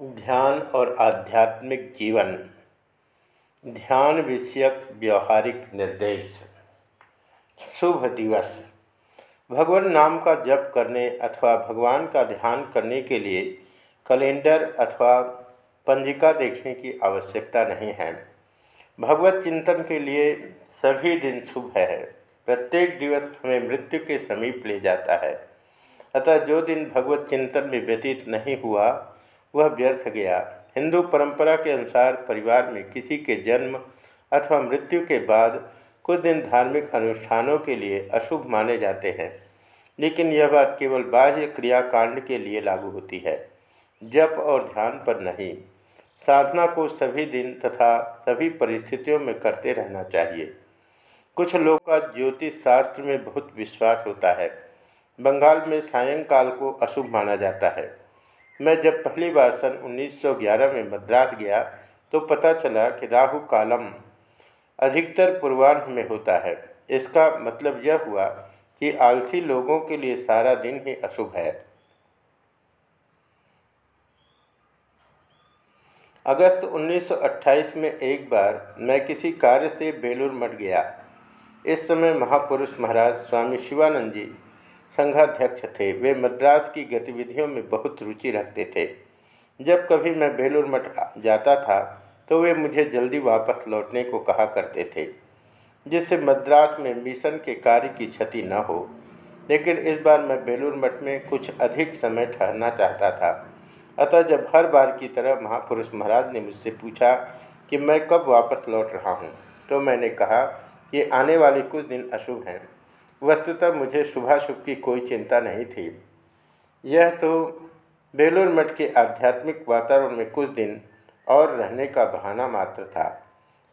ध्यान और आध्यात्मिक जीवन। ध्यान विषयक व्यवहारिक निर्देश। शुभ दिवस। भगवान नाम का जप करने अथवा भगवान का ध्यान करने के लिए कैलेंडर अथवा पंजिका देखने की आवश्यकता नहीं है। भगवत चिंतन के लिए सभी दिन शुभ है। प्रत्येक दिवस हमें मृत्यु के समीप ले जाता है। अतः जो दिन भगवत चिंतन में व्यतीत नहीं हुआ वह व्यर्थ गया। हिंदू परंपरा के अनुसार परिवार में किसी के जन्म अथवा मृत्यु के बाद कुछ दिन धार्मिक अनुष्ठानों के लिए अशुभ माने जाते हैं, लेकिन यह बात केवल बाह्य क्रियाकांड के लिए लागू होती है। जप और ध्यान पर नहीं, साधना को सभी दिन तथा सभी परिस्थितियों में करते रहना चाहिए। कुछ लोग का ज्योतिष शास्त्र में बहुत विश्वास होता है। बंगाल में सायंकाल को अशुभ माना जाता है। मैं जब पहली बार सन 1911 में मद्रास गया तो पता चला कि राहु कालम अधिकतर पूर्वान्ह में होता है। इसका मतलब यह हुआ कि आलसी लोगों के लिए सारा दिन ही अशुभ है। अगस्त 1928 में एक बार मैं किसी कार्य से बेलूर मठ गया। इस समय महापुरुष महाराज स्वामी शिवानंद जी संघाध्यक्ष थे। वे मद्रास की गतिविधियों में बहुत रुचि रखते थे। जब कभी मैं बेलूर मठ जाता था तो वे मुझे जल्दी वापस लौटने को कहा करते थे, जिससे मद्रास में मिशन के कार्य की क्षति न हो। लेकिन इस बार मैं बेलूर मठ में कुछ अधिक समय ठहरना चाहता था। अतः जब हर बार की तरह महापुरुष महाराज ने मुझसे पूछा कि मैं कब वापस लौट रहा हूँ तो मैंने कहा कि आने वाले कुछ दिन अशुभ हैं। वस्तुतः मुझे शुभाशुभ की कोई चिंता नहीं थी। यह तो बेलूर मठ के आध्यात्मिक वातावरण में कुछ दिन और रहने का बहाना मात्र था।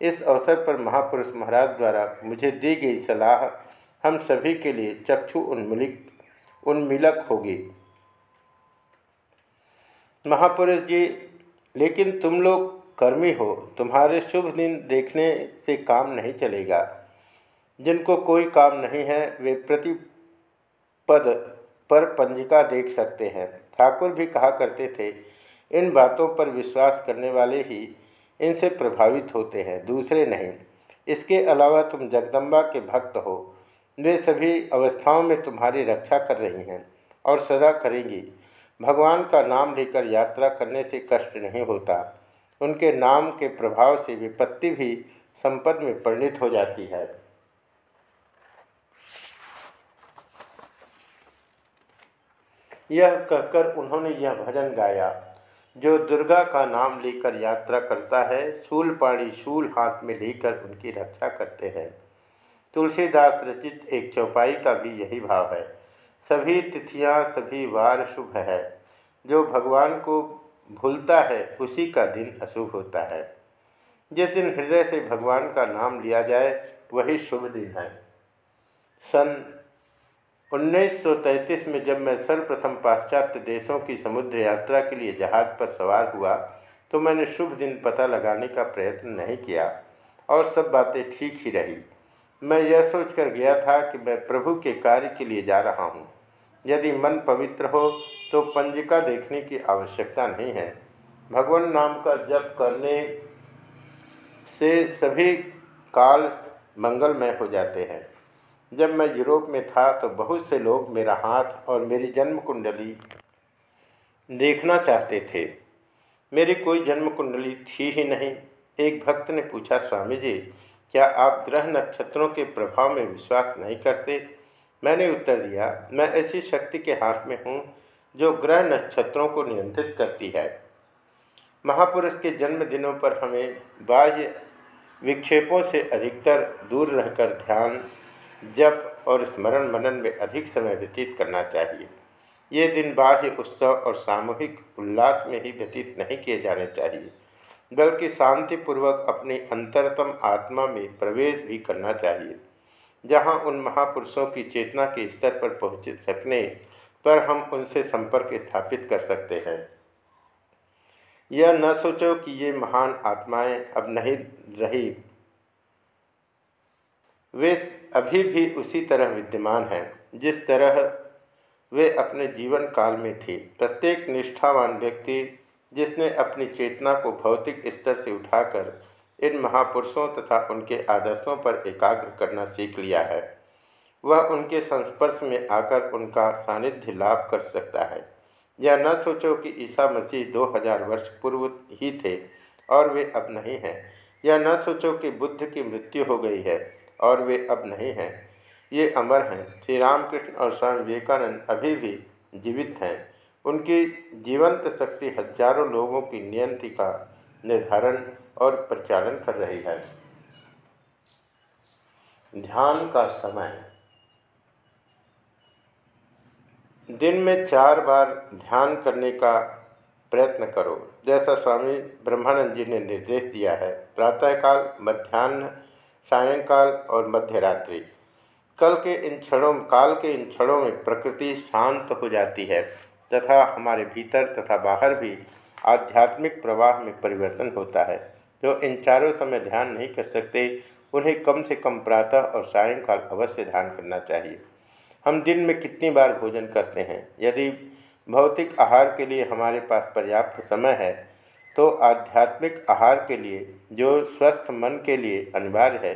इस अवसर पर महापुरुष महाराज द्वारा मुझे दी गई सलाह हम सभी के लिए चक्षु उन्मिलिक उन्मिलक होगी। महापुरुष जी, लेकिन तुम लोग कर्मी हो, तुम्हारे शुभ दिन देखने से काम नहीं चलेगा। जिनको कोई काम नहीं है, वे प्रतिपद पर पंजिका देख सकते हैं। ठाकुर भी कहा करते थे, इन बातों पर विश्वास करने वाले ही इनसे प्रभावित होते हैं, दूसरे नहीं। इसके अलावा तुम जगदम्बा के भक्त हो। वे सभी अवस्थाओं में तुम्हारी रक्षा कर रही हैं और सदा करेंगी। भगवान का नाम लेकर यात्रा करने से कष्ट नहीं होता। उनके नाम के प्रभाव से विपत्ति भी संपद में परिणित हो जाती है। यह कहकर उन्होंने यह भजन गाया, जो दुर्गा का नाम लेकर यात्रा करता है, शूल पाणी शूल हाथ में लेकर उनकी रक्षा करते हैं। तुलसीदास रचित एक चौपाई का भी यही भाव है। सभी तिथियाँ, सभी वार शुभ है। जो भगवान को भूलता है, उसी का दिन अशुभ होता है। जिस दिन हृदय से भगवान का नाम लिया जाए, वही शुभ दिन है। सन 1933 में जब मैं सर्वप्रथम पाश्चात्य देशों की समुद्र यात्रा के लिए जहाज़ पर सवार हुआ तो मैंने शुभ दिन पता लगाने का प्रयत्न नहीं किया और सब बातें ठीक ही रही। मैं यह सोचकर गया था कि मैं प्रभु के कार्य के लिए जा रहा हूँ। यदि मन पवित्र हो तो पंजिका देखने की आवश्यकता नहीं है। भगवान नाम का जप करने से सभी काल मंगलमय हो जाते हैं। जब मैं यूरोप में था तो बहुत से लोग मेरा हाथ और मेरी जन्म कुंडली देखना चाहते थे। मेरी कोई जन्म कुंडली थी ही नहीं। एक भक्त ने पूछा स्वामी जी क्या आप ग्रह नक्षत्रों के प्रभाव में विश्वास नहीं करते? मैंने उत्तर दिया, मैं ऐसी शक्ति के हाथ में हूँ जो ग्रह नक्षत्रों को नियंत्रित करती है। महापुरुष के जन्मदिनों पर हमें बाह्य विक्षेपों से अधिकतर दूर रहकर ध्यान जप और स्मरण मनन में अधिक समय व्यतीत करना चाहिए। ये दिन बाह्य उत्सव और सामूहिक उल्लास में ही व्यतीत नहीं किए जाने चाहिए। बल्कि शांतिपूर्वक अपनी अंतरतम आत्मा में प्रवेश भी करना चाहिए। जहाँ उन महापुरुषों की चेतना के स्तर पर पहुँच सकने, पर हम उनसे संपर्क स्थापित कर सकते हैं। यह न सोचो कि ये महान आत्माएँ अब नहीं रही। वे अभी भी उसी तरह विद्यमान हैं, जिस तरह वे अपने जीवन काल में थे। प्रत्येक निष्ठावान व्यक्ति जिसने अपनी चेतना को भौतिक स्तर से उठाकर इन महापुरुषों तथा उनके आदर्शों पर एकाग्र करना सीख लिया है, वह उनके संस्पर्श में आकर उनका सानिध्य लाभ कर सकता है। यह न सोचो कि ईसा मसीह 2000 वर्ष पूर्व ही थे और वे अब नहीं हैं। यह न सोचो कि बुद्ध की मृत्यु हो गई है। और वे अब नहीं हैं। ये अमर हैं। श्री रामकृष्ण और स्वामी विवेकानंद अभी भी जीवित हैं। उनकी जीवंत शक्ति हज़ारों लोगों की नियंत्रण का निर्धारण और प्रचालन कर रही है। ध्यान का समय। दिन में चार बार ध्यान करने का प्रयत्न करो। जैसा स्वामी ब्रह्मानंद जी ने निर्देश दिया है, प्रातःकाल मध्यान्ह सायंकाल और मध्य रात्रि कल के इन क्षणों, काल के इन क्षणों में प्रकृति शांत हो जाती है, तथा हमारे भीतर तथा बाहर भी आध्यात्मिक प्रवाह में परिवर्तन होता है। जो इन चारों समय ध्यान नहीं कर सकते, उन्हें कम से कम प्रातः और सायंकाल अवश्य ध्यान करना चाहिए। हम दिन में कितनी बार भोजन करते हैं? यदि भौतिक आहार के लिए हमारे पास पर्याप्त समय है तो आध्यात्मिक आहार के लिए, जो स्वस्थ मन के लिए अनिवार्य है,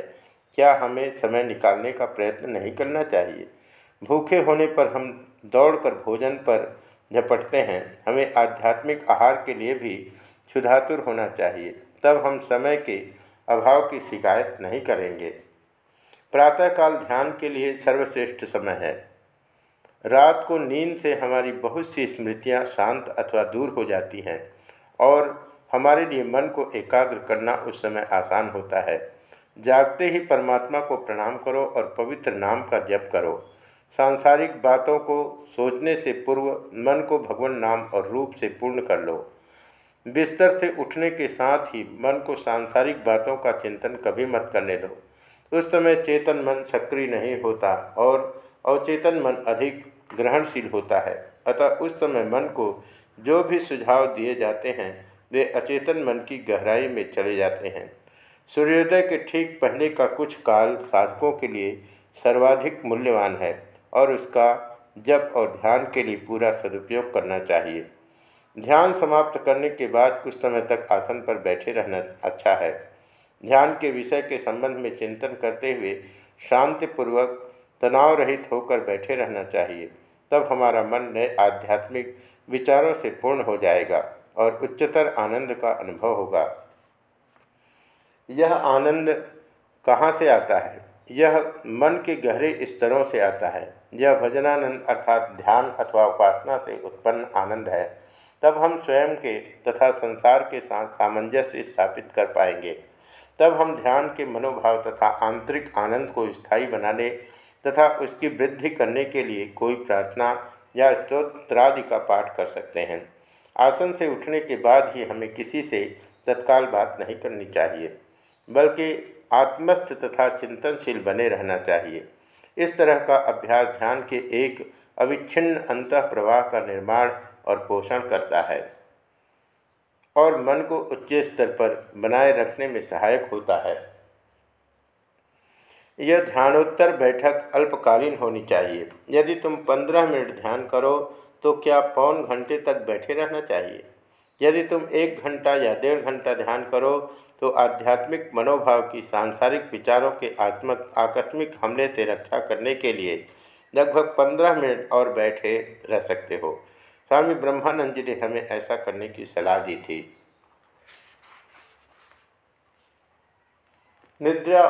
क्या हमें समय निकालने का प्रयत्न नहीं करना चाहिए? भूखे होने पर हम दौड़कर भोजन पर झपटते हैं। हमें आध्यात्मिक आहार के लिए भी क्षुधातुर होना चाहिए। तब हम समय के अभाव की शिकायत नहीं करेंगे। प्रातःकाल ध्यान के लिए सर्वश्रेष्ठ समय है। रात को नींद से हमारी बहुत सी स्मृतियाँ शांत अथवा दूर हो जाती हैं और हमारे लिए मन को एकाग्र करना उस समय आसान होता है। जागते ही परमात्मा को प्रणाम करो और पवित्र नाम का जप करो। सांसारिक बातों को सोचने से पूर्व मन को भगवान नाम और रूप से पूर्ण कर लो। बिस्तर से उठने के साथ ही मन को सांसारिक बातों का चिंतन कभी मत करने दो। उस समय चेतन मन सक्रिय नहीं होता और अवचेतन मन अधिक ग्रहणशील होता है। अतः उस समय मन को जो भी सुझाव दिए जाते हैं वे अचेतन मन की गहराई में चले जाते हैं। सूर्योदय के ठीक पहले का कुछ काल साधकों के लिए सर्वाधिक मूल्यवान है और उसका जप और ध्यान के लिए पूरा सदुपयोग करना चाहिए। ध्यान समाप्त करने के बाद कुछ समय तक आसन पर बैठे रहना अच्छा है। ध्यान के विषय के संबंध में चिंतन करते हुए शांतिपूर्वक तनाव रहित होकर बैठे रहना चाहिए। तब हमारा मन नए आध्यात्मिक विचारों से पूर्ण हो जाएगा। और उच्चतर आनंद का अनुभव होगा। यह आनंद कहाँ से आता है? यह मन के गहरे स्तरों से आता है। यह भजनानंद अर्थात ध्यान अथवा उपासना से उत्पन्न आनंद है। तब हम स्वयं के तथा संसार के साथ सामंजस्य स्थापित कर पाएँगे। तब हम ध्यान के मनोभाव तथा आंतरिक आनंद को स्थायी बनाने तथा उसकी वृद्धि करने के लिए कोई प्रार्थना या स्त्रोत्रादि का पाठ कर सकते हैं। आसन से उठने के बाद ही हमें किसी से तत्काल बात नहीं करनी चाहिए, बल्कि आत्मस्थ तथा चिंतनशील बने रहना चाहिए। इस तरह का अभ्यास ध्यान के एक अविच्छिन्न अंत प्रवाह का निर्माण और पोषण करता है और मन को उच्च स्तर पर बनाए रखने में सहायक होता है। यह ध्यानोत्तर बैठक अल्पकालीन होनी चाहिए। यदि तुम पंद्रह मिनट ध्यान करो तो क्या पौन घंटे तक बैठे रहना चाहिए? यदि तुम एक घंटा या डेढ़ घंटा ध्यान करो तो आध्यात्मिक मनोभाव की सांसारिक विचारों के आत्मक, आकस्मिक हमले से रक्षा करने के लिए लगभग पंद्रह मिनट और बैठे रह सकते हो। स्वामी ब्रह्मानंद जी ने हमें ऐसा करने की सलाह दी थी। निद्रा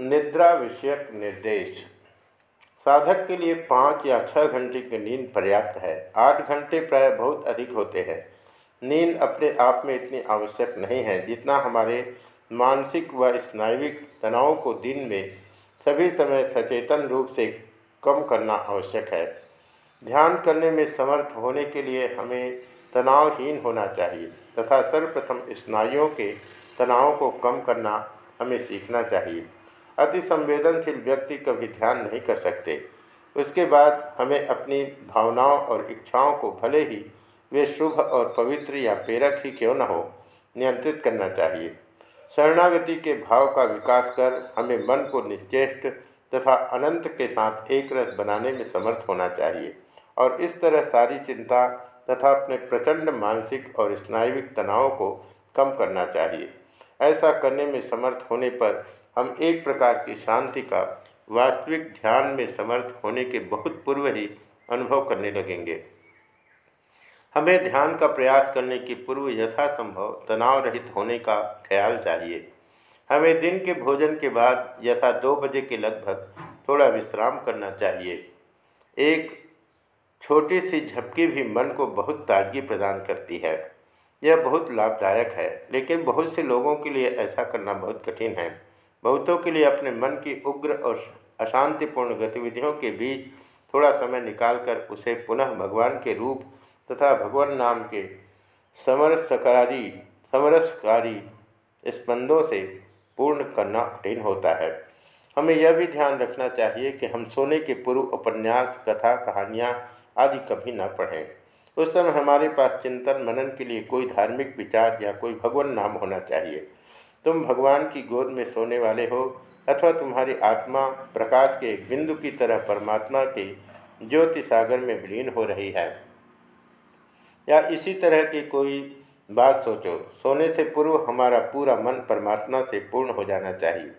निद्रा विषयक निर्देश। साधक के लिए पाँच या छः घंटे की नींद पर्याप्त है। आठ घंटे प्राय बहुत अधिक होते हैं। नींद अपने आप में इतनी आवश्यक नहीं है जितना हमारे मानसिक व स्नायविक तनाव को दिन में सभी समय सचेतन रूप से कम करना आवश्यक है। ध्यान करने में समर्थ होने के लिए हमें तनावहीन होना चाहिए तथा सर्वप्रथम स्नायुओं के तनाव को कम करना हमें सीखना चाहिए। अति संवेदनशील व्यक्ति कभी ध्यान नहीं कर सकते। उसके बाद हमें अपनी भावनाओं और इच्छाओं को भले ही वे शुभ और पवित्र या प्रेरक ही क्यों न हो, नियंत्रित करना चाहिए। शरणागति के भाव का विकास कर हमें मन को निश्चेष्ट तथा अनंत के साथ एक रस बनाने में समर्थ होना चाहिए और इस तरह सारी चिंता तथा अपने प्रचंड मानसिक और स्नायुविक तनाव को कम करना चाहिए। ऐसा करने में समर्थ होने पर हम एक प्रकार की शांति का वास्तविक ध्यान में समर्थ होने के बहुत पूर्व ही अनुभव करने लगेंगे। हमें ध्यान का प्रयास करने की पूर्व यथासंभव तनाव रहित होने का ख्याल चाहिए। हमें दिन के भोजन के बाद यथा दो बजे के लगभग थोड़ा विश्राम करना चाहिए। एक छोटी सी झपकी भी मन को बहुत ताजगी प्रदान करती है। यह बहुत लाभदायक है, लेकिन बहुत से लोगों के लिए ऐसा करना बहुत कठिन है। बहुतों के लिए अपने मन की उग्र और अशांतिपूर्ण गतिविधियों के बीच थोड़ा समय निकालकर उसे पुनः भगवान के रूप तथा भगवान नाम के समरसकारी समरसकारी स्पंदों से पूर्ण करना कठिन होता है। हमें यह भी ध्यान रखना चाहिए कि हम सोने के पूर्व उपन्यास, कथा, कहानियाँ आदि कभी न पढ़ें। उस समय हमारे पास चिंतन मनन के लिए कोई धार्मिक विचार या कोई भगवान नाम होना चाहिए। तुम भगवान की गोद में सोने वाले हो अथवा तुम्हारी आत्मा प्रकाश के एक बिंदु की तरह परमात्मा के ज्योति सागर में विलीन हो रही है। या इसी तरह की कोई बात सोचो, सोने से पूर्व हमारा पूरा मन परमात्मा से पूर्ण हो जाना चाहिए।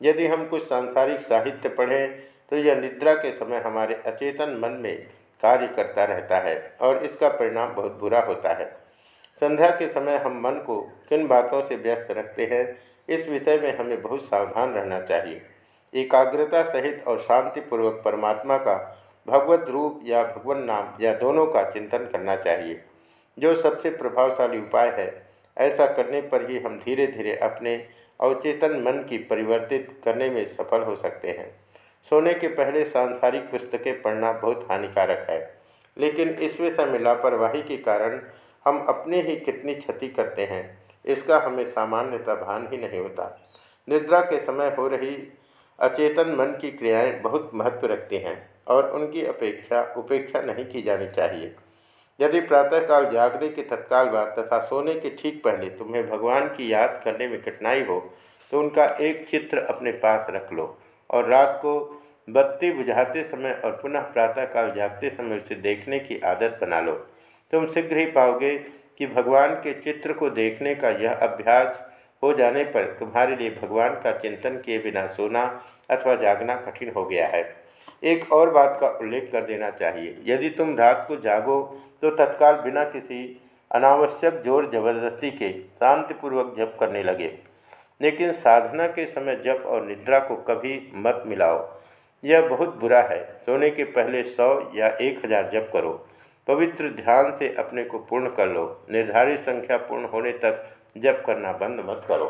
यदि हम कुछ सांसारिक साहित्य पढ़ें तो यह निद्रा के समय हमारे अचेतन मन में कार्य करता रहता है और इसका परिणाम बहुत बुरा होता है। संध्या के समय हम मन को किन बातों से व्यस्त रखते हैं, इस विषय में हमें बहुत सावधान रहना चाहिए। एकाग्रता सहित और शांतिपूर्वक परमात्मा का भगवत रूप या भगवान नाम या दोनों का चिंतन करना चाहिए। जो सबसे प्रभावशाली उपाय है, ऐसा करने पर ही हम धीरे धीरे अपने अवचेतन मन की परिवर्तित करने में सफल हो सकते हैं। सोने के पहले सांसारिक पुस्तकें पढ़ना बहुत हानिकारक है। लेकिन इस विषय में लापरवाही के कारण हम अपने ही कितनी क्षति करते हैं, इसका हमें सामान्यतः भान ही नहीं होता। निद्रा के समय हो रही अचेतन मन की क्रियाएँ बहुत महत्व रखती हैं और उनकी अपेक्षा, उपेक्षा नहीं की जानी चाहिए। यदि प्रातःकाल जागने के तत्काल बाद तथा सोने के ठीक पहले तुम्हें भगवान की याद करने में कठिनाई हो तो उनका एक चित्र अपने पास रख लो। और रात को बत्ती बुझाते समय और पुनः प्रातःकाल जागते समय उसे देखने की आदत बना लो। तुम शीघ्र ही पाओगे कि भगवान के चित्र को देखने का यह अभ्यास हो जाने पर तुम्हारे लिए भगवान का चिंतन किए बिना सोना अथवा जागना कठिन हो गया है। एक और बात का उल्लेख कर देना चाहिए। यदि तुम रात को जागो तो तत्काल बिना किसी अनावश्यक ज़ोर ज़बरदस्ती के शांतिपूर्वक जप करने लगे। लेकिन साधना के समय जप और निद्रा को कभी मत मिलाओ। यह बहुत बुरा है। सोने के पहले सौ या एक हज़ार जप करो। पवित्र ध्यान से अपने को पूर्ण कर लो। निर्धारित संख्या पूर्ण होने तक जप करना बंद मत करो।